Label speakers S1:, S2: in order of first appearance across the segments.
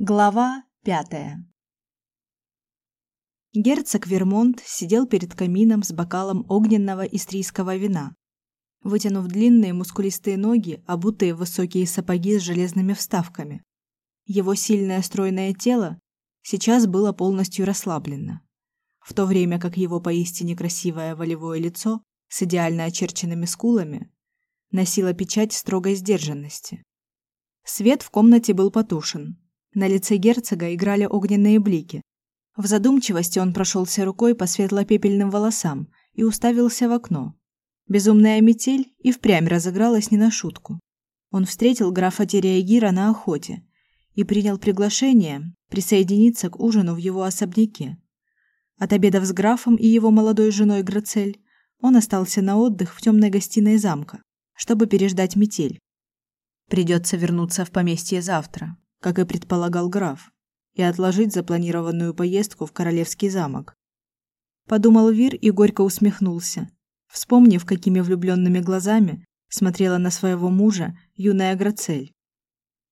S1: Глава пятая Герцог Вермонт сидел перед камином с бокалом огненного истрийского вина. Вытянув длинные мускулистые ноги, обутые в высокие сапоги с железными вставками. Его сильное стройное тело сейчас было полностью расслаблено, в то время как его поистине красивое волевое лицо с идеально очерченными скулами носило печать строгой сдержанности. Свет в комнате был потушен, на лице герцога играли огненные блики. В задумчивости он прошелся рукой по светло-пепельным волосам и уставился в окно. Безумная метель и впрямь разыгралась не на шутку. Он встретил графа Тереагира на охоте и принял приглашение присоединиться к ужину в его особняке. От обедов с графом и его молодой женой Грацель он остался на отдых в темной гостиной замка, чтобы переждать метель. Придется вернуться в поместье завтра, как и предполагал граф, и отложить запланированную поездку в королевский замок. Подумал Вир и горько усмехнулся, вспомнив, какими влюбленными глазами смотрела на своего мужа юная Грацель.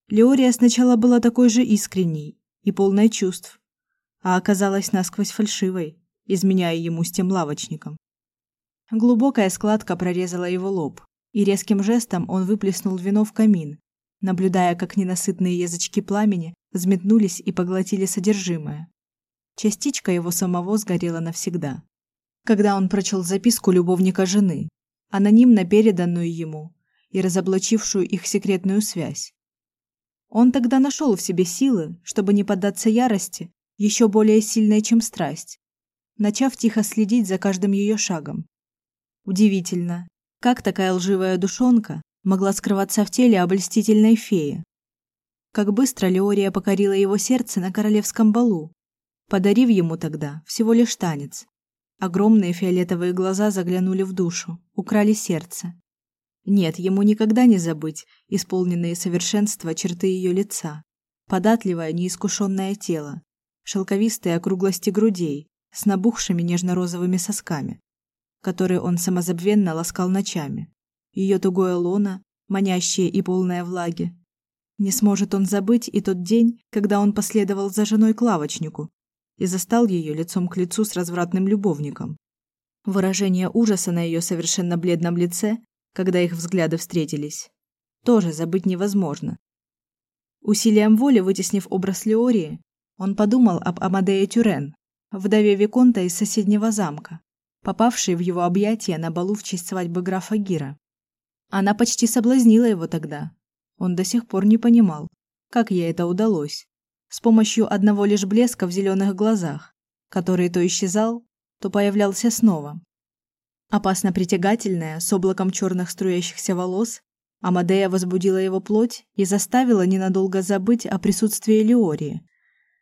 S1: Леория сначала была такой же искренней и полной чувств, а оказалась насквозь фальшивой, изменяя ему с тем лавочником. Глубокая складка прорезала его лоб, и резким жестом он выплеснул вино в камин, наблюдая, как ненасытные язычки пламени взметнулись и поглотили содержимое. Частичка его самого сгорела навсегда. Когда он прочел записку любовника жены, анонимно переданную ему и разоблачившую их секретную связь. Он тогда нашел в себе силы, чтобы не поддаться ярости, еще более сильной, чем страсть, начав тихо следить за каждым ее шагом. Удивительно, как такая лживая душонка могла скрываться в теле обольстительной феи. Как быстро Леория покорила его сердце на королевском балу, подарив ему тогда всего лишь танец. Огромные фиолетовые глаза заглянули в душу, украли сердце. Нет, ему никогда не забыть исполненные совершенства черты ее лица, податливое неискушенное тело, шелковистые округлости грудей с набухшими нежно-розовыми сосками, которые он самозабвенно ласкал ночами ее тугое лоно, манящее и полное влаги. Не сможет он забыть и тот день, когда он последовал за женой к лавочнику и застал ее лицом к лицу с развратным любовником. Выражение ужаса на ее совершенно бледном лице, когда их взгляды встретились, тоже забыть невозможно. Усилием воли вытеснив образ Леории, он подумал об Амадее Тюрен, вдове виконта из соседнего замка, попавшей в его объятия на балу в честь свадьбы графа Гира. Она почти соблазнила его тогда. Он до сих пор не понимал, как ей это удалось. С помощью одного лишь блеска в зеленых глазах, который то исчезал, то появлялся снова. Опасно притягательная, с облаком черных струящихся волос, Амадея возбудила его плоть и заставила ненадолго забыть о присутствии Леории.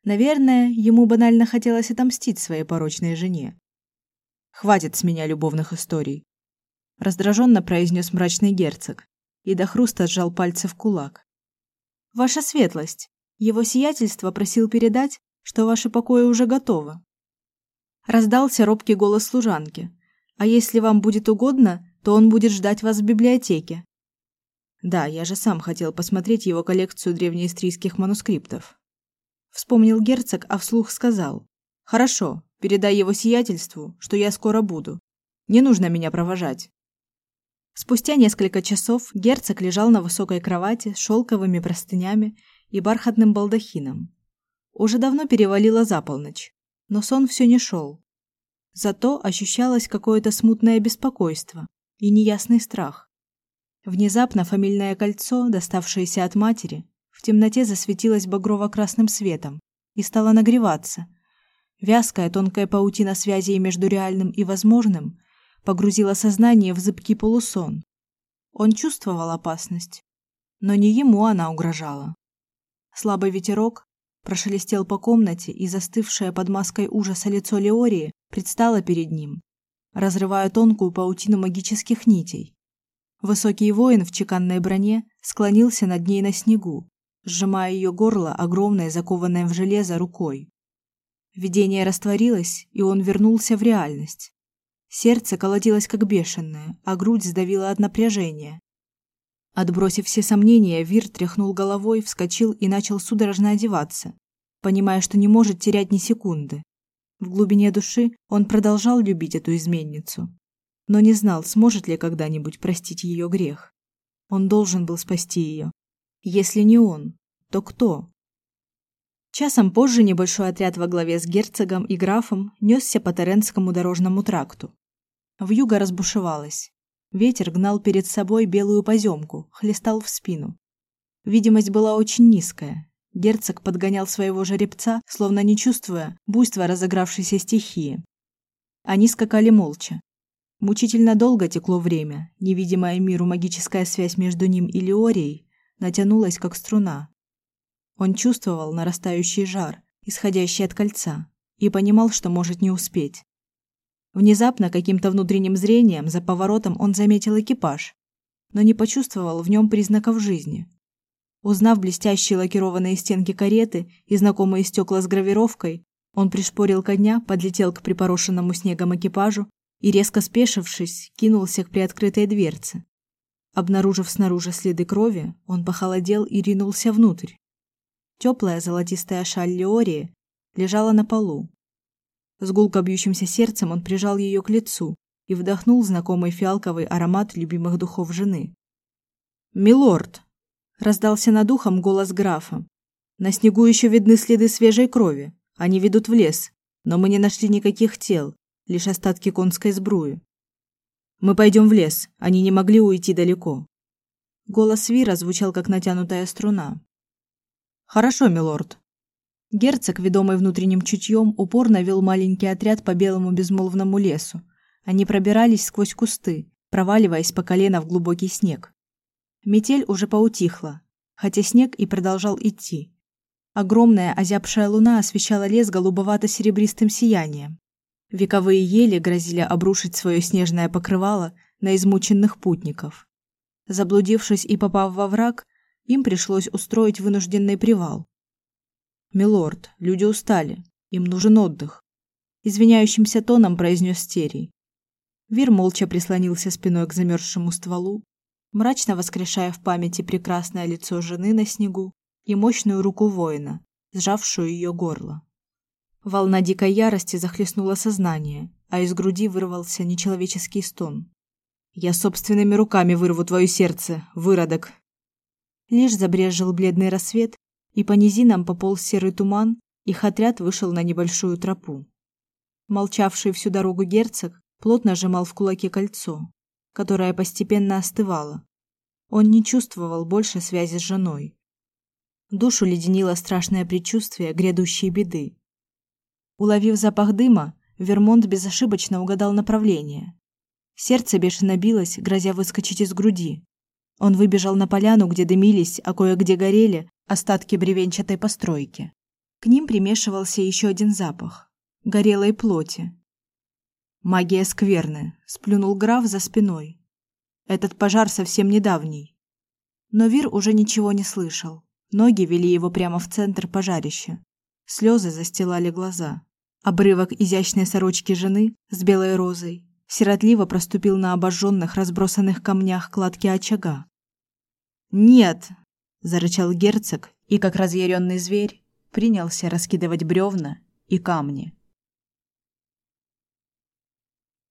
S1: Наверное, ему банально хотелось отомстить своей порочной жене. Хватит с меня любовных историй раздраженно произнес мрачный герцог и до хруста сжал пальцы в кулак. Ваша светлость, его сиятельство просил передать, что ваши покои уже готовы. Раздался робкий голос служанки. А если вам будет угодно, то он будет ждать вас в библиотеке. Да, я же сам хотел посмотреть его коллекцию древнеистрийских манускриптов. Вспомнил герцог, а вслух сказал: "Хорошо, передай его сиятельству, что я скоро буду. Не нужно меня провожать. Спустя несколько часов герцог лежал на высокой кровати с шелковыми простынями и бархатным балдахином. Уже давно перевалило за полночь, но сон все не шел. Зато ощущалось какое-то смутное беспокойство и неясный страх. Внезапно фамильное кольцо, доставшееся от матери, в темноте засветилось багрово-красным светом и стало нагреваться. Вязкая тонкая паутина связей между реальным и возможным погрузила сознание в зыбкий полусон. Он чувствовал опасность, но не ему она угрожала. Слабый ветерок прошелестел по комнате, и застывшее под маской ужаса лицо Леории предстало перед ним, разрывая тонкую паутину магических нитей. Высокий воин в чеканной броне склонился над ней на снегу, сжимая ее горло огромной закованной в железо рукой. Видение растворилось, и он вернулся в реальность. Сердце колотилось как бешеное, а грудь сдавила от напряжения. Отбросив все сомнения, Вир тряхнул головой, вскочил и начал судорожно одеваться, понимая, что не может терять ни секунды. В глубине души он продолжал любить эту изменницу, но не знал, сможет ли когда-нибудь простить ее грех. Он должен был спасти ее. Если не он, то кто? Часом позже небольшой отряд во главе с герцогом и графом несся по Теренскому дорожному тракту. Вьюга разбушевалась. Ветер гнал перед собой белую поземку, хлестал в спину. Видимость была очень низкая. Герцог подгонял своего жеребца, словно не чувствуя буйства разыгравшейся стихии. Они скакали молча. Мучительно долго текло время. Невидимая миру магическая связь между ним и Леорией натянулась как струна. Он чувствовал нарастающий жар, исходящий от кольца, и понимал, что может не успеть. Внезапно каким-то внутренним зрением за поворотом он заметил экипаж, но не почувствовал в нем признаков жизни. Узнав блестящие лакированные стенки кареты и знакомые стекла с гравировкой, он пришпорил коня, подлетел к припорошенному снегом экипажу и, резко спешившись, кинулся к приоткрытой дверце. Обнаружив снаружи следы крови, он похолодел и ринулся внутрь. Теплая золотистая шаль Леории лежала на полу, с гулко бьющимся сердцем он прижал ее к лицу и вдохнул знакомый фиалковый аромат любимых духов жены. "Милорд", раздался над ухом голос графа. "На снегу еще видны следы свежей крови. Они ведут в лес, но мы не нашли никаких тел, лишь остатки конской сбруи. Мы пойдем в лес. Они не могли уйти далеко". Голос Вира звучал как натянутая струна. "Хорошо, милорд", Герцог, ведомый внутренним чутьем, упорно вел маленький отряд по белому безмолвному лесу. Они пробирались сквозь кусты, проваливаясь по колено в глубокий снег. Метель уже поутихла, хотя снег и продолжал идти. Огромная озябшая луна освещала лес голубовато-серебристым сиянием. Вековые ели грозили обрушить свое снежное покрывало на измученных путников. Заблудившись и попав во враг, им пришлось устроить вынужденный привал. Милорд, люди устали. Им нужен отдых, извиняющимся тоном произнес Стерий. Вир молча прислонился спиной к замерзшему стволу, мрачно воскрешая в памяти прекрасное лицо жены на снегу и мощную руку воина, сжавшую ее горло. Волна дикой ярости захлестнула сознание, а из груди вырвался нечеловеческий стон. Я собственными руками вырву твое сердце, выродок. Лишь забрезжил бледный рассвет, и по низинам пополз серый туман, их отряд вышел на небольшую тропу. Молчавший всю дорогу герцог плотно сжимал в кулаке кольцо, которое постепенно остывало. Он не чувствовал больше связи с женой. Душу леденило страшное предчувствие грядущей беды. Уловив запах дыма, Вермонт безошибочно угадал направление. Сердце бешено билось, грозя выскочить из груди. Он выбежал на поляну, где дымились, а кое-где горели остатки бревенчатой постройки. К ним примешивался еще один запах горелой плоти. Магия скверная, сплюнул граф за спиной. Этот пожар совсем недавний. Но Вир уже ничего не слышал. Ноги вели его прямо в центр пожарища. Слезы застилали глаза. Обрывок изящной сорочки жены с белой розой сиротливо проступил на обожженных, разбросанных камнях кладки очага. "Нет", зарычал герцог и, как разъяренный зверь, принялся раскидывать бревна и камни.